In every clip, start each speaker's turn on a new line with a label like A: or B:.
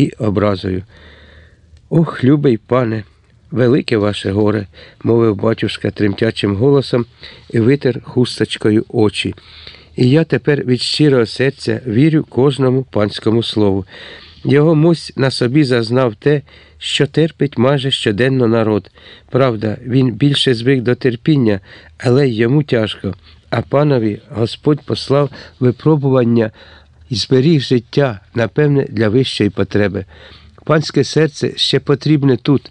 A: і образою. Ох, любий пане, велике ваше горе, мовив батюшка тремтячим голосом і витер хусточкою очі. І я тепер від щирого серця вірю кожному панському слову. Його мусь на собі зазнав те, що терпить майже щоденно народ. Правда, він більше звик до терпіння, але йому тяжко. А панові Господь послав випробування і зберіг життя, напевне, для вищої потреби. Панське серце ще потрібне тут,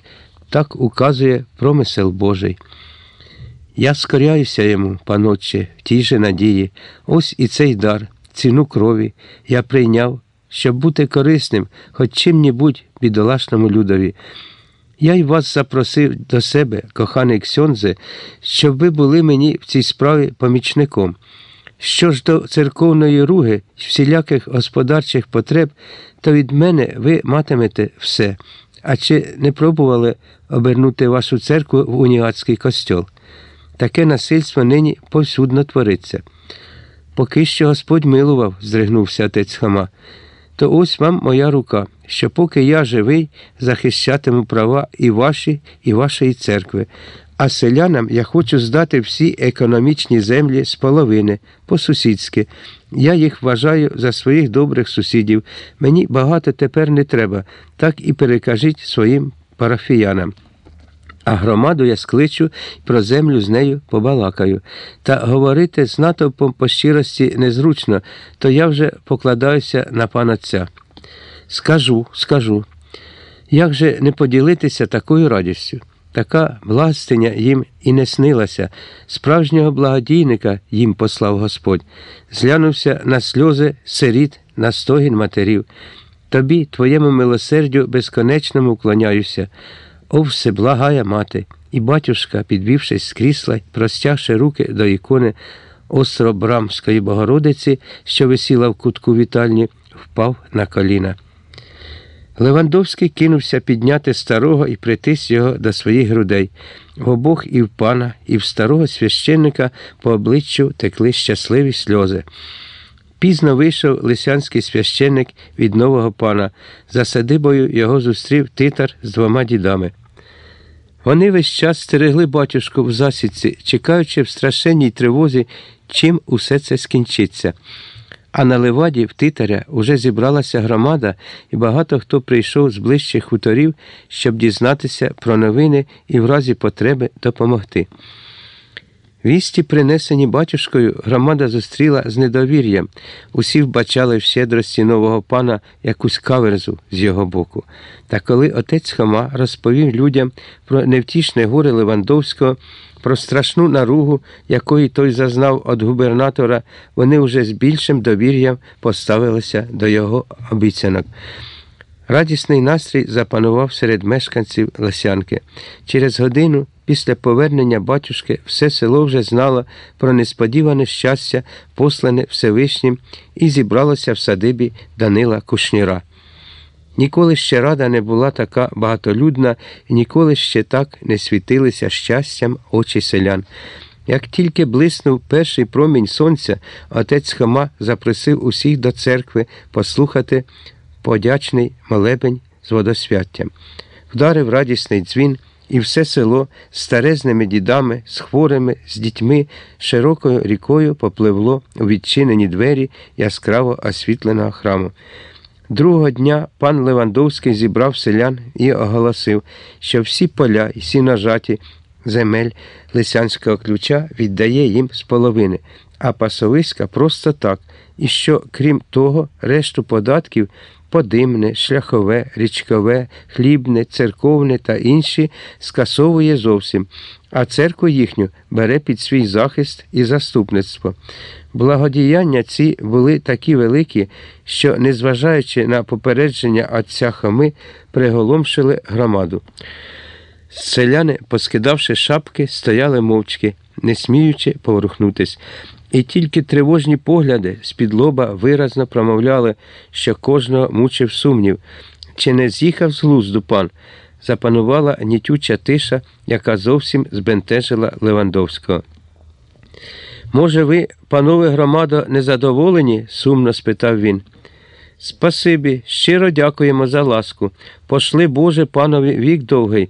A: так указує промисел Божий. Я скоряюся йому, панотче, в тій же надії. Ось і цей дар, ціну крові я прийняв, щоб бути корисним, хоч чим-небудь бідолашному людові. Я й вас запросив до себе, коханий Ксьонзе, щоб ви були мені в цій справі помічником. Що ж до церковної руги й всіляких господарчих потреб, то від мене ви матимете все. А чи не пробували обернути вашу церкву в уніатський костьол? Таке насильство нині повсюдно твориться. Поки що Господь милував, здригнувся отець Хама, то ось вам моя рука, що поки я живий, захищатиму права і ваші, і вашої церкви. А селянам я хочу здати всі економічні землі з половини, по-сусідськи. Я їх вважаю за своїх добрих сусідів. Мені багато тепер не треба, так і перекажіть своїм парафіянам. А громаду я скличу про землю з нею побалакаю. Та говорити з натовпом по щирості незручно, то я вже покладаюся на пана отця. Скажу, скажу. Як же не поділитися такою радістю? Така благостиня їм і не снилася, справжнього благодійника їм послав Господь, зглянувся на сльози сиріт, на стогін матерів. Тобі, твоєму милосердю, безконечному вклоняюся. О, всеблагая мати, і батюшка, підвівшись з крісла простягши руки до ікони Остробрамської Богородиці, що висіла в кутку вітальні, впав на коліна. Левандовський кинувся підняти старого і притис його до своїх грудей. В обох і в пана, і в старого священника по обличчю текли щасливі сльози. Пізно вийшов лисянський священник від нового пана. За садибою його зустрів титар з двома дідами. Вони весь час стерегли батюшку в засідці, чекаючи в страшенній тривозі, чим усе це скінчиться. А на леваді в титаря уже зібралася громада, і багато хто прийшов з ближчих хуторів, щоб дізнатися про новини і в разі потреби допомогти. Вісті, принесені батюшкою, громада зустріла з недовір'ям. Усі вбачали в щедрості нового пана якусь каверзу з його боку. Та коли отець Хома розповів людям про невтішне горе Левандовського, про страшну наругу, якої той зазнав від губернатора, вони вже з більшим довір'ям поставилися до його обіцянок. Радісний настрій запанував серед мешканців Лосянки. Через годину після повернення батюшки все село вже знало про несподіване щастя, послане Всевишнім, і зібралося в садибі Данила Кушніра. Ніколи ще рада не була така багатолюдна, і ніколи ще так не світилися щастям очі селян. Як тільки блиснув перший промінь сонця, отець Хома запросив усіх до церкви послухати подячний молебень з водосвяттям. Вдарив радісний дзвін, і все село з старезними дідами, з хворими, з дітьми, широкою рікою попливло у відчинені двері яскраво освітленого храму. Другого дня пан Левандовський зібрав селян і оголосив, що всі поля і всі нажаті земель Лисянського ключа віддає їм з половини, а пасовиська просто так, і що, крім того, решту податків подимне, шляхове, річкове, хлібне, церковне та інші скасовує зовсім, а церкву їхню бере під свій захист і заступництво. Благодіяння ці були такі великі, що, незважаючи на попередження отця Хоми, приголомшили громаду. Селяни, поскидавши шапки, стояли мовчки, не сміючи поворухнутись. І тільки тривожні погляди з-під лоба виразно промовляли, що кожного мучив сумнів, чи не з'їхав з глузду пан. Запанувала нітюча тиша, яка зовсім збентежила Левандовського. Може, ви, панове громадо, незадоволені? сумно спитав він. Спасибі, щиро дякуємо за ласку. Пошли Боже панові вік довгий,